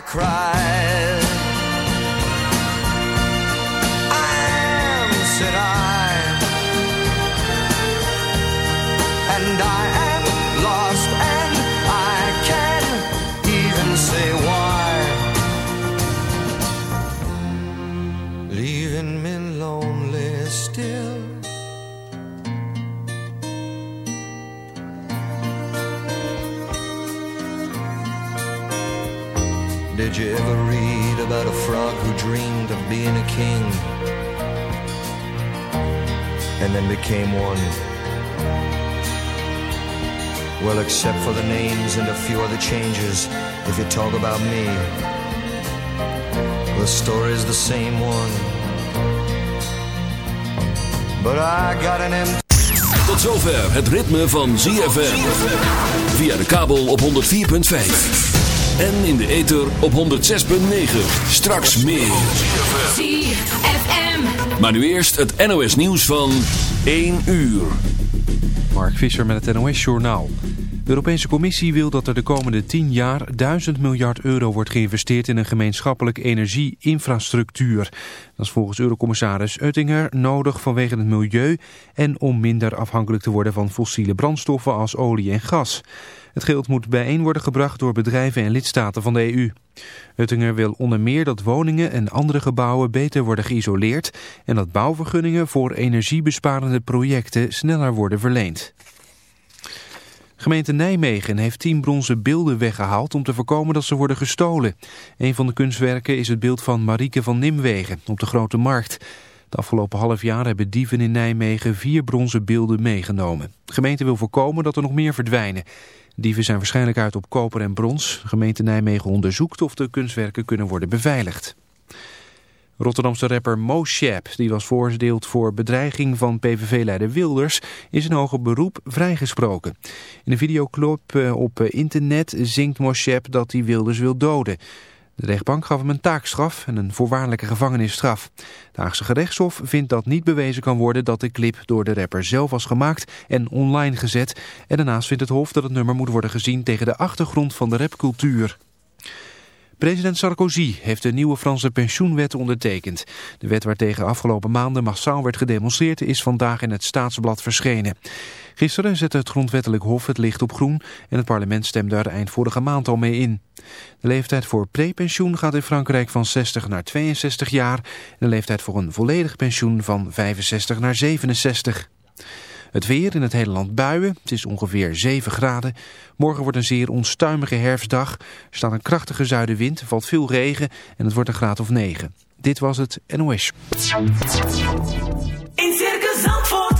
I cried. Being a king and then became one? Well, except for the names and a few other changes, if you talk about me, the story's the same one. But I got an empty. Tot zover het ritme van ZFM. Via de kabel op 104.5. En in de ether op 106.9. Straks meer. ZFM. Maar nu eerst het NOS nieuws van 1 uur. Mark Visser met het NOS-journaal. De Europese Commissie wil dat er de komende 10 jaar 1000 miljard euro wordt geïnvesteerd in een gemeenschappelijk energie-infrastructuur. Dat is volgens Eurocommissaris Oettinger nodig vanwege het milieu en om minder afhankelijk te worden van fossiele brandstoffen als olie en gas. Het geld moet bijeen worden gebracht door bedrijven en lidstaten van de EU. Oettinger wil onder meer dat woningen en andere gebouwen beter worden geïsoleerd en dat bouwvergunningen voor energiebesparende projecten sneller worden verleend. Gemeente Nijmegen heeft tien bronzen beelden weggehaald om te voorkomen dat ze worden gestolen. Een van de kunstwerken is het beeld van Marieke van Nimwegen op de Grote Markt. De afgelopen half jaar hebben dieven in Nijmegen vier bronzen beelden meegenomen. De gemeente wil voorkomen dat er nog meer verdwijnen. Dieven zijn waarschijnlijk uit op koper en brons. De gemeente Nijmegen onderzoekt of de kunstwerken kunnen worden beveiligd. Rotterdamse rapper Mo Shep, die was veroordeeld voor bedreiging van PVV-leider Wilders, is in hoger beroep vrijgesproken. In een videoclip eh, op internet zingt Mo Shep dat hij Wilders wil doden. De rechtbank gaf hem een taakstraf en een voorwaardelijke gevangenisstraf. De Haagse gerechtshof vindt dat niet bewezen kan worden dat de clip door de rapper zelf was gemaakt en online gezet. En daarnaast vindt het hof dat het nummer moet worden gezien tegen de achtergrond van de rapcultuur. President Sarkozy heeft de nieuwe Franse pensioenwet ondertekend. De wet waartegen afgelopen maanden massaal werd gedemonstreerd is vandaag in het staatsblad verschenen. Gisteren zette het grondwettelijk hof het licht op groen en het parlement stemde er eind vorige maand al mee in. De leeftijd voor prepensioen gaat in Frankrijk van 60 naar 62 jaar en de leeftijd voor een volledig pensioen van 65 naar 67. Het weer in het hele land buien. Het is ongeveer 7 graden. Morgen wordt een zeer onstuimige herfstdag. Er staat een krachtige zuidenwind, er valt veel regen en het wordt een graad of 9. Dit was het NOS. In Circus Zandvoort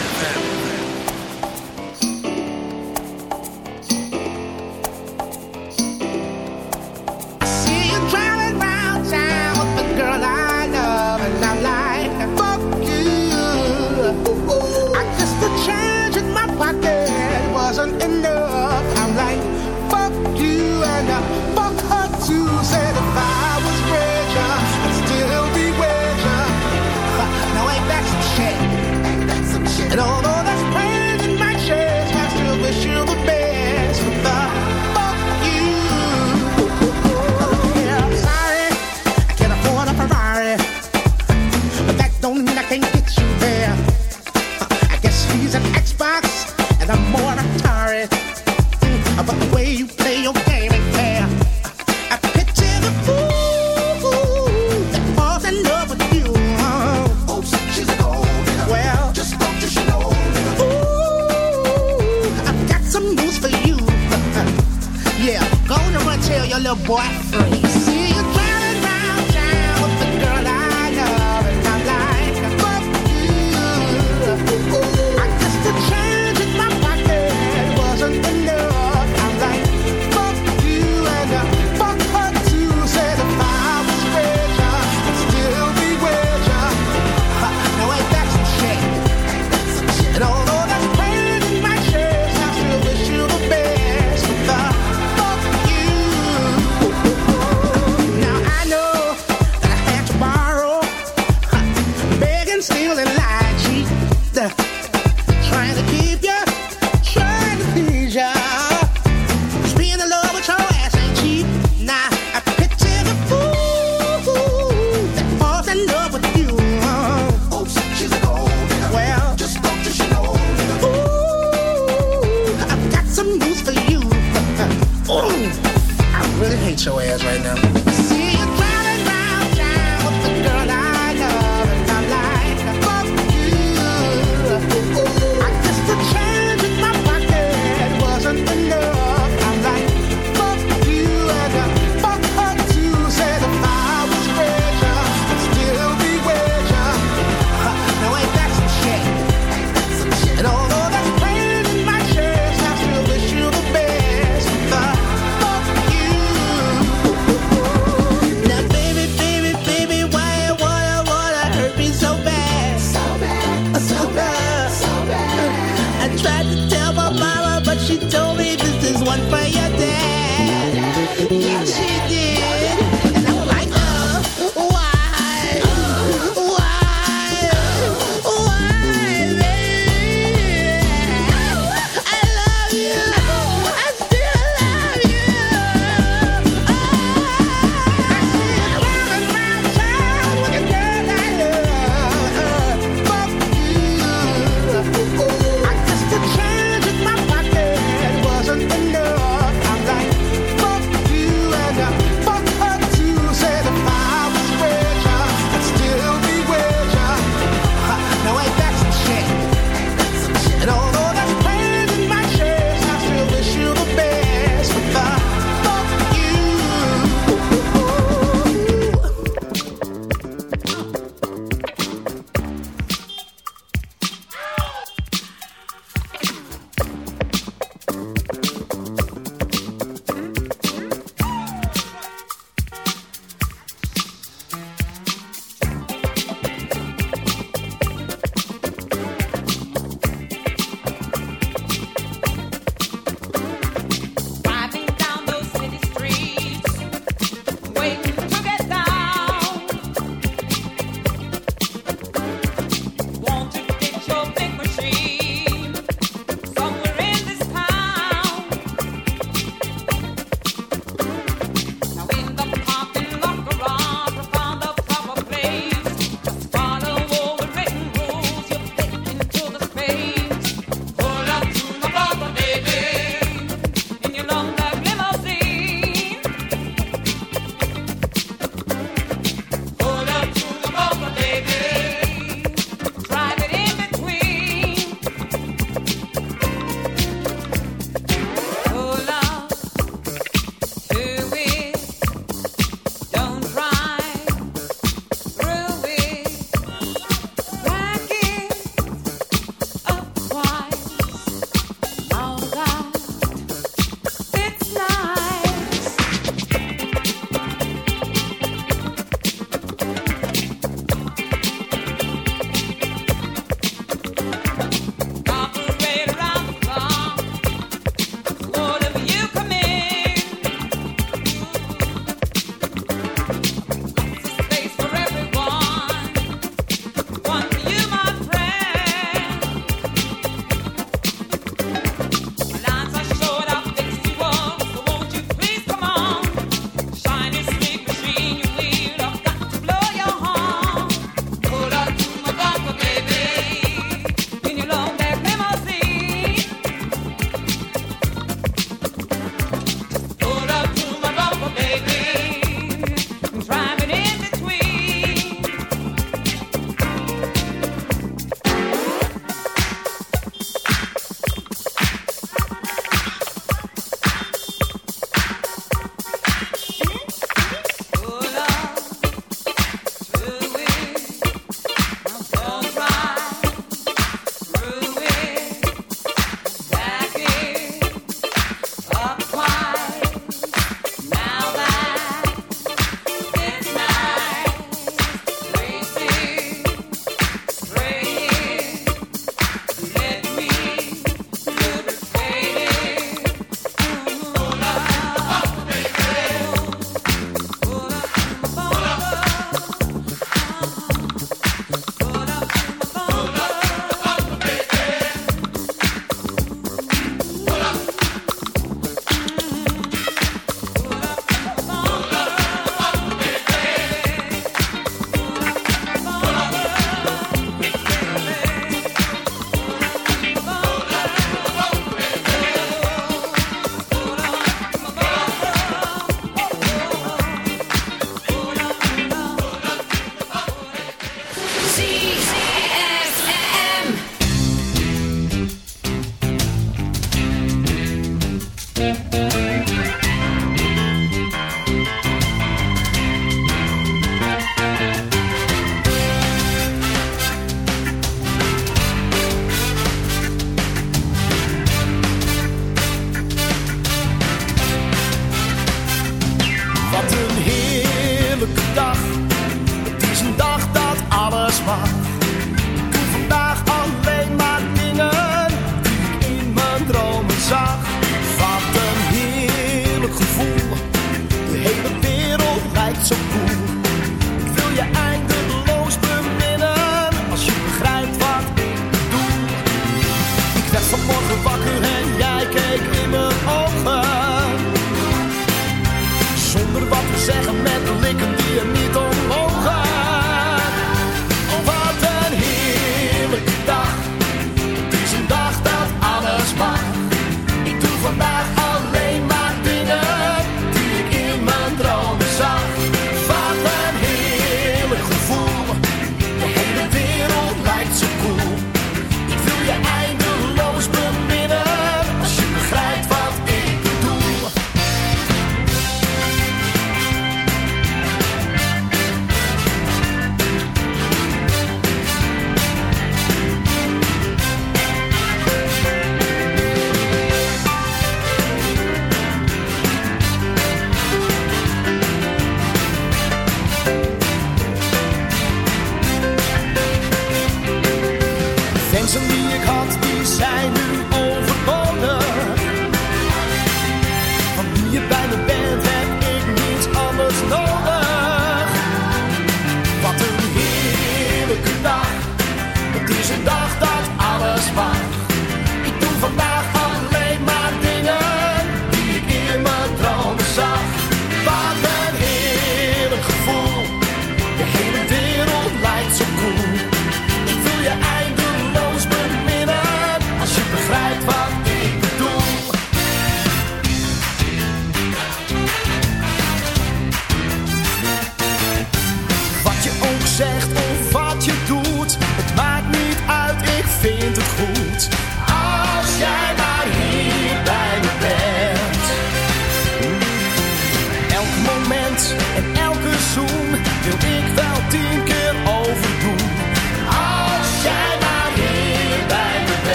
boyfriend. Catch it.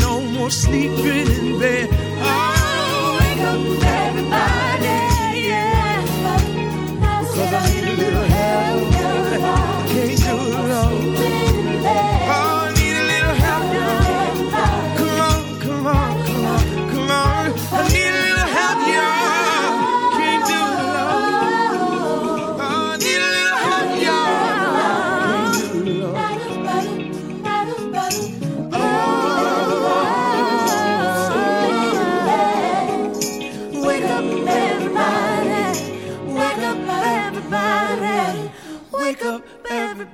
No more sleeping in bed. Oh, wake up, everybody. Yeah. Cause I need